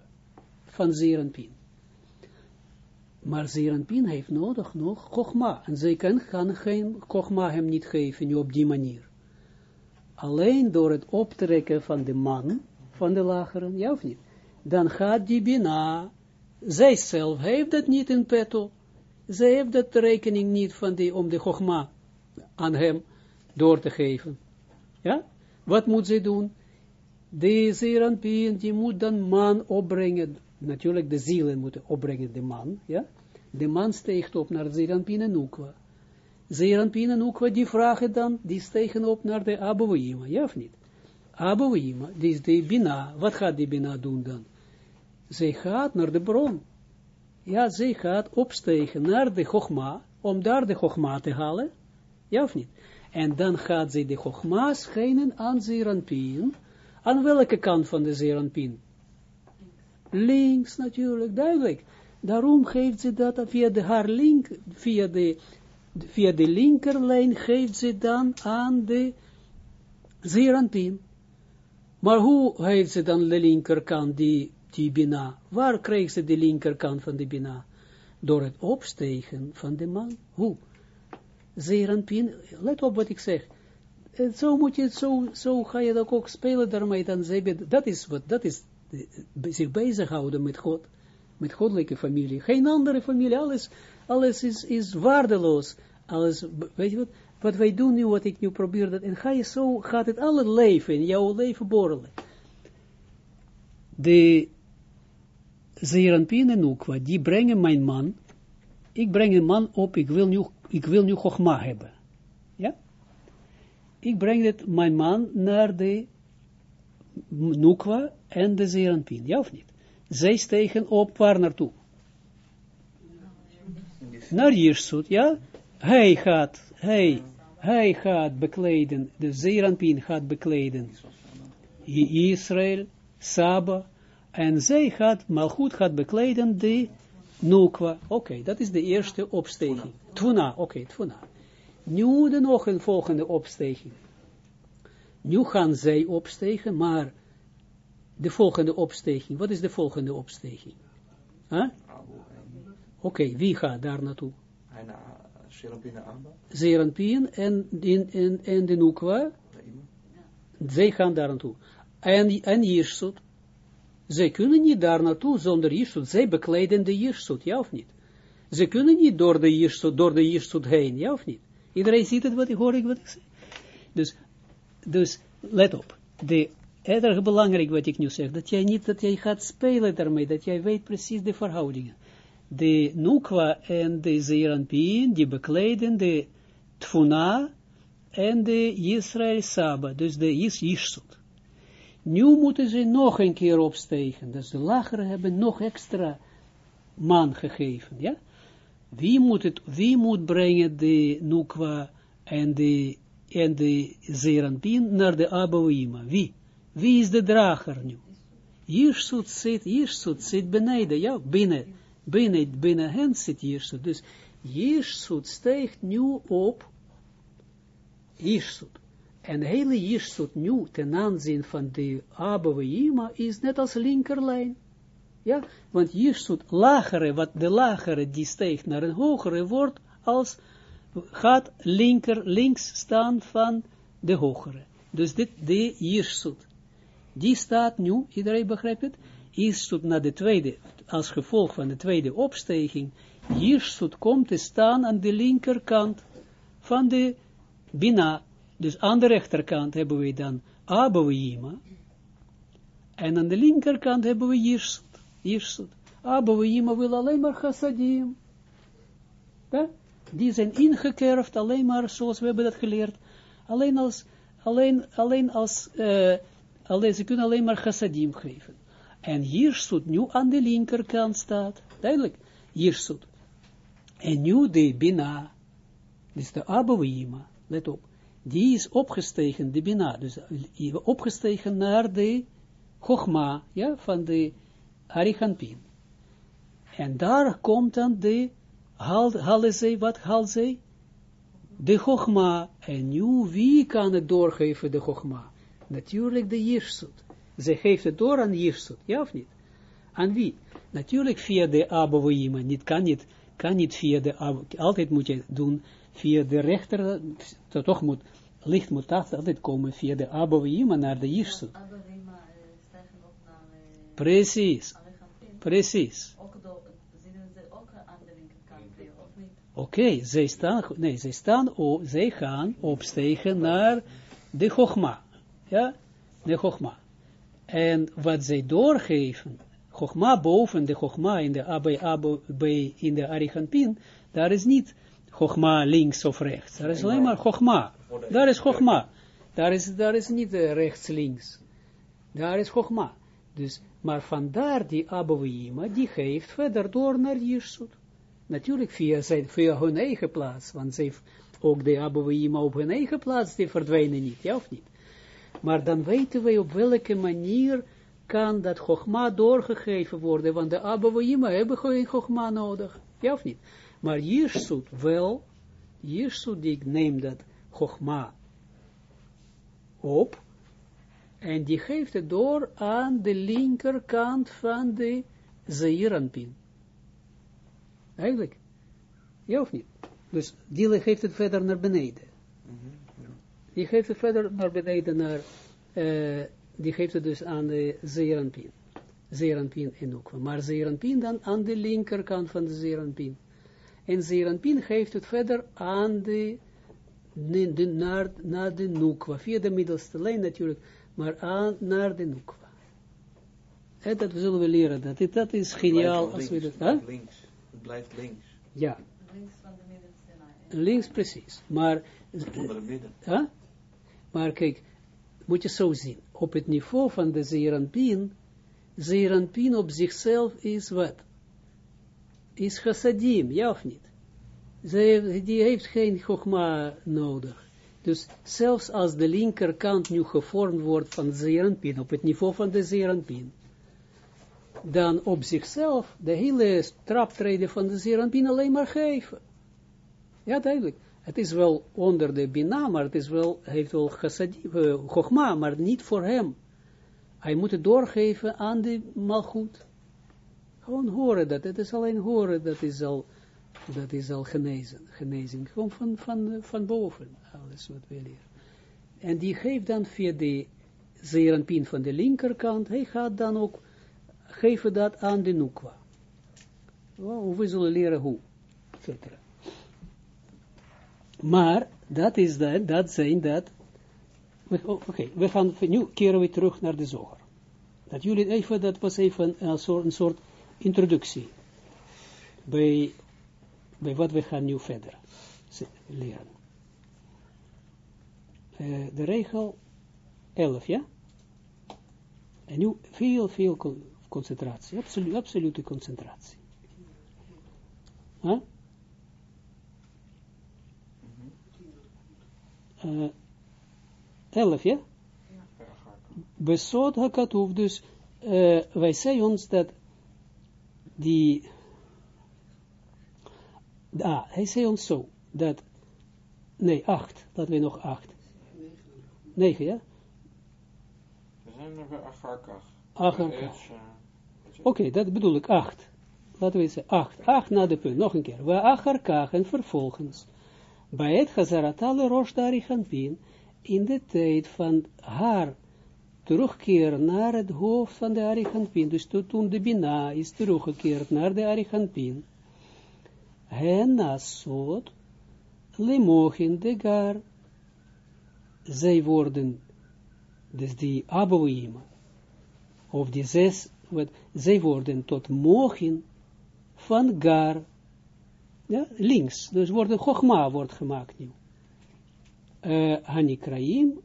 Van Zeranpin. Maar Zeranpin heeft nodig nog Chogma. En zij kan, kan geen Chogma hem niet geven, op die manier. Alleen door het optrekken van de man, van de lageren, ja of niet? Dan gaat die Bina, zij zelf heeft dat niet in petto ze heeft dat rekening niet van die, om de Chogma aan hem door te geven. Ja? Wat moet ze doen? De Zeranpien, die moet dan man opbrengen. Natuurlijk, de zielen moeten opbrengen, de man. Ja? De man steegt op naar Zeranpien en Ukwa. Zeranpien en Ukwa, die vragen dan, die stegen op naar de Abouima, ja of niet? Abouima, die is de Bina. Wat gaat die Bina doen dan? Zij gaat naar de bron ja, zij gaat opstegen naar de Chogma, om daar de Chogma te halen, ja of niet? En dan gaat zij de Chogma schijnen aan Zeranpien. Aan welke kant van de Zeranpien? Links natuurlijk, duidelijk. Daarom geeft ze dat via de haar link, via de, via de linkerlijn geeft ze dan aan de Zeranpien. Maar hoe heeft ze dan de linkerkant die die Bina. Waar kreeg ze de linkerkant van de Bina? Door het opstegen van de man. Hoe? Zeranpin, let op wat ik zeg. Zo moet je, zo, zo ga je dat ook spelen daarmee, dan zeg dat is wat, dat is zich bezighouden met God, met goddelijke familie. Geen andere familie, alles, alles is, is waardeloos. Alles, weet je wat, wat wij doen nu, wat ik nu probeer, dat, en ga je zo, gaat het alle leven, jouw leven borrelen. De Zeranpien en Ukwa, die brengen mijn man, ik breng een man op, ik wil nu, ik wil nu Chogma hebben. Ja? Ik breng het, mijn man naar de Nukwa en de Zeranpien, ja of niet? Zij stegen op, waar naartoe? Naar Jirsut, ja? Hij gaat, hij, hij gaat bekleden, de Zeranpien gaat bekleden Israël, Saba, en zij gaat, Malchut gaat bekleden de Nukwa. Oké, dat is de eerste opsteging. Tvuna, oké, okay, Tvuna. Nu de nog een volgende opsteging. Nu gaan zij opstegen, maar de volgende opsteging, wat is de volgende opsteging? Huh? Oké, wie gaat daar naartoe? Zeranpien en, en, en, en de Nukwa. Zij gaan daar naartoe. En, en Jirsut. Zij kunnen niet daar naartoe zonder Jirsut. Zij bekleiden de Jirsut, ja of niet? Ze kunnen niet door de Jirsut, door de Jirsut heen, ja of niet? Iedereen ziet het, wat ik hoor, ik wat ik zeg. Dus, dus, let op. De, erg belangrijk wat ik nu zeg, dat jij niet, dat jij gaat spelen daarmee, dat jij weet precies de verhoudingen. De Nukwa en de Zeranpien, die bekleiden de Tfuna en de Israël Saba, dus de Jirsut. Nu moeten ze nog een keer opstegen. Dus de lagere hebben nog extra man gegeven. Ja? Wie moet, het, wie moet brengen de Nukwa en de, en de naar de Abouima? Wie? Wie is de drager nu? Jirsut zit, Jirsut zit beneden, ja, binnen, binnen, binnen hen zit Jirsut. Dus Jirsut stijgt nu op, Jirsut. En de hele Jirsut nu ten aanzien van de Abouima is net als linkerlijn. Ja, want Jirsut lagere, wat de lagere die steekt naar een hogere wordt als gaat linker, links staan van de hogere. Dus dit, de Jirsut. Die staat nu, iedereen begrijpt het, Jirsut naar de tweede, als gevolg van de tweede opstijging, Jirsut komt te staan aan de linkerkant van de Bina. Dus aan de rechterkant hebben we dan Abouima. En aan de linkerkant hebben we Jirsut. Jirsut. Abouima wil alleen maar chassadim. Ja? Die zijn ingekerfd alleen maar, zoals we hebben dat geleerd, alleen als, alleen, alleen als, uh, alleen, ze kunnen alleen maar chassadim geven. En Jirsut nu aan de linkerkant staat, duidelijk, Jirsut. En nu de Bina, dus de Abouima, let op, die is opgestegen, de Bina, dus opgestegen naar de Chogma, ja, van de Arichampin. En daar komt dan de, halen zij, wat haal zij? De Chogma. En nu, wie kan het doorgeven, de Chogma? Natuurlijk de Jirsut. Zij geeft het door aan Jirsut, ja of niet? Aan wie? Natuurlijk via de Abouima, niet, kan niet, kan niet via de altijd moet je doen via de rechter, toch moet, licht moet altijd komen via de Abouima naar de Jirsut. Precies. Precies. Oké, okay, zij staan, nee, zij staan, op, zij gaan opstegen naar de Chogma. Ja, de Chogma. En wat zij doorgeven, Chogma boven de Chogma in de Abai Abai in de Arichampin, daar is niet Chogma links of rechts. Daar is alleen maar Chogma. Daar is Chogma. Daar is, daar is niet uh, rechts links. Daar is Chogma. Dus, maar vandaar die Abouima, die geeft verder door naar Jirsut. Natuurlijk via, zijn, via hun eigen plaats, want ze ook de Abouima op hun eigen plaats, die verdwijnen niet, ja of niet? Maar dan weten wij op welke manier kan dat Chogma doorgegeven worden, want de Abouima hebben geen Chogma nodig, ja of niet? Maar Jirsut wel, Jirsut die neemt dat Chogma op, en die geeft het door aan de linkerkant van de Zeiranpin. Eigenlijk. Ja of niet? Dus die geeft het verder naar beneden. Die geeft het verder naar beneden naar, uh, die geeft het dus aan de Zeiranpin. Zeiranpin en ook. Maar Zeiranpin dan aan de linkerkant van de Zeiranpin. En Zeiranpin geeft het verder aan de, de, naar, naar de Nukwa, via de middelste lijn natuurlijk maar aan naar de Nukwa. En dat zullen we leren, dat, dat is geniaal. Als we dat, huh? links, het blijft links. Ja. Links van de middenste Links precies, maar... Onder het midden. Huh? Maar kijk, moet je zo zien, op het niveau van de Zeranpin, Zeranpin op zichzelf is wat? Is chassadim, ja of niet? Zij, die heeft geen chogma nodig. Dus zelfs als de linkerkant nu gevormd wordt van zeeranpin, op het niveau van de zeeranpin, dan op zichzelf de hele traptreden van de zeeranpin alleen maar geven. Ja, duidelijk. Het is wel onder de bina, maar het is wel, heeft wel chogma, uh, maar niet voor hem. Hij moet het doorgeven aan de malgoed. Gewoon horen dat, het is alleen horen, dat is al dat is al genezen, genezing, gewoon van, van, van boven, alles wat we leren. En die geeft dan via de zeeranpin van de linkerkant, hij gaat dan ook geven dat aan de nukwa. Well, we zullen leren hoe. Maar, dat is dat, dat zijn dat, oké, okay, we gaan, nu keren we terug naar de zoger. Dat jullie even, dat was even een soort, een soort introductie bij bij wat we gaan nu verder leren. Uh, de regel 11, ja? En nu veel, veel concentratie, absolu absolute concentratie. Huh? Uh, 11, ja? Hakatuf, dus uh, wij zeggen ons dat die Ah, hij zei ons zo, dat, nee, acht, laten we nog acht. Negen, ja? We zijn nog bij Agarkach. Agarkach. Oké, dat bedoel ik, acht. Laten we zeggen, acht. Acht na de punt, nog een keer. We Agarkach en vervolgens. bij het Hazaratale Rosh Darichanpin, in de tijd van haar terugkeer naar het hoofd van de Arichanpin, dus toen de Bina is teruggekeerd naar de Arichanpin, hen nasot, lemochin de gar, zij worden, dus die Abouima, of die zes, wat, zij worden tot mochin van gar, ja, links, dus worden Chogma wordt gemaakt nu. Uh, Hanikraim,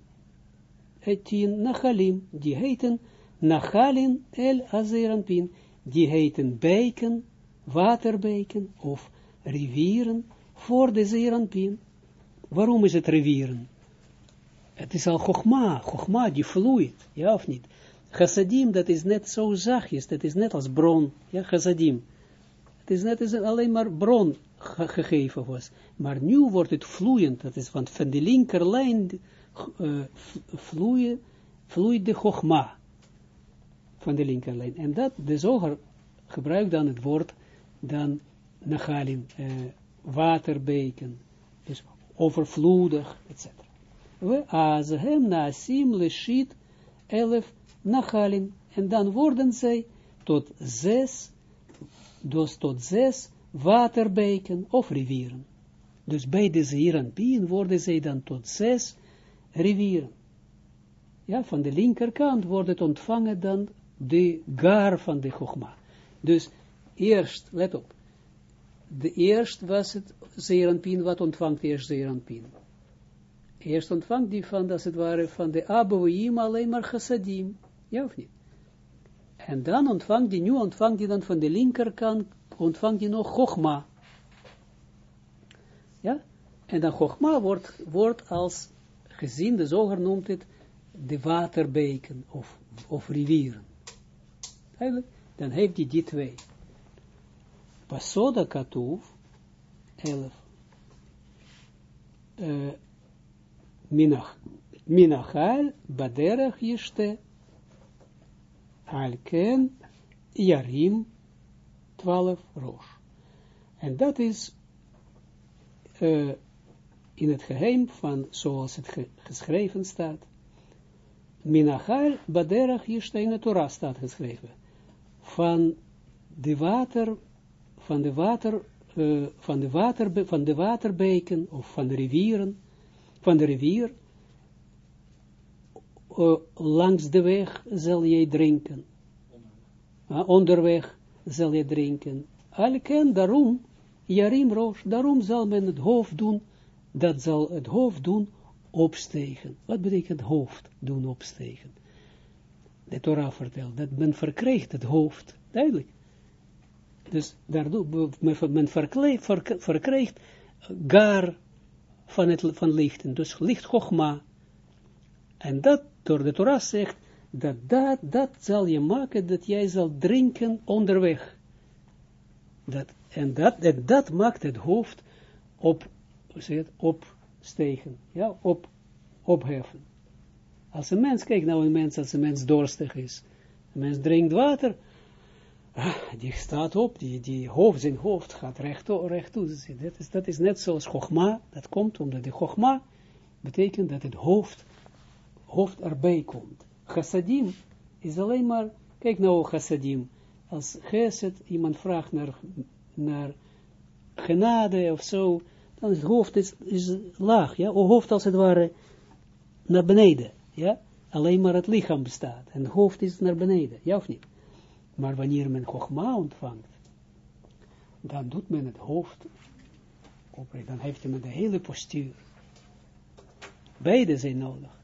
etin Nachalim, die heten Nachalin el Azeranpin, die heten beken, waterbeken, of rivieren, voor de Zeranpin. Waarom is het rivieren? Het is al Chogma, Chogma die vloeit, ja of niet? Chassadim, dat is net zo zachtjes, dat is net als bron, ja, chassadim. Het is net als alleen maar bron gegeven was. Maar nu wordt het vloeiend, dat is, want van de linkerlijn uh, vloeien, vloeit de Chogma van de linkerlijn. En dat, de zoger gebruikt dan het woord, dan Nachalim, uh, waterbeken, dus overvloedig, etc. We azhem nasim leshit elef Nachalim, en dan worden zij tot zes, dus tot zes waterbeken of rivieren. Dus bij de Zeeranpien worden zij dan tot zes rivieren. Ja, van de linkerkant wordt het ontvangen dan de gar van de Chogma. Dus eerst, let op, de eerst was het Zeeranpien, wat ontvangt eerst Zeeranpien? Eerst ontvangt die van, als het ware, van de Abouim alleen maar chassadim. Ja of niet? En dan ontvangt die, nu ontvangt die dan van de linkerkant, ontvangt die nog Chogma. Ja? En dan Chogma wordt, wordt als gezien, de zoger noemt het de waterbeken of, of rivieren. Dan heeft hij die twee. Pasoda katuv, 11. Uh, minach, minachal baderach yeshte, alken yarim, 12 roos. En dat is uh, in het geheim van, zoals het ge geschreven staat, Minachal baderach is in de Torah staat geschreven, van de water, van de water, uh, van de water, van de waterbeken, of van de rivieren, van de rivier, uh, langs de weg zal jij drinken. Uh, onderweg zal je drinken. Alken, daarom, Jarim Roos, daarom zal men het hoofd doen dat zal het hoofd doen opstegen. Wat betekent hoofd doen opstegen? De Torah vertelt dat men verkrijgt het hoofd, duidelijk. Dus daardoor, men verkrijgt gar van, het, van lichten, dus licht Chogma. En dat, door de Torah zegt, dat, dat dat zal je maken, dat jij zal drinken onderweg. Dat, en dat, dat, maakt het hoofd op het, opstegen, ja, op, opheffen. Als een mens, kijk nou een mens, als een mens dorstig is, een mens drinkt water, ah, die staat op, die, die hoofd, zijn hoofd gaat recht, recht toe. Dat is, dat is net zoals Chogma, dat komt omdat de Chogma betekent dat het hoofd, hoofd erbij komt. Chassadim is alleen maar, kijk nou chassadim, als chesed, iemand vraagt naar, naar genade of zo, dan is het hoofd is, is laag, ja, hoofd als het ware naar beneden, ja, alleen maar het lichaam bestaat, en het hoofd is naar beneden, ja of niet? Maar wanneer men Chogma ontvangt, dan doet men het hoofd op, dan heeft men de hele postuur. Beide zijn nodig.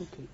Okay.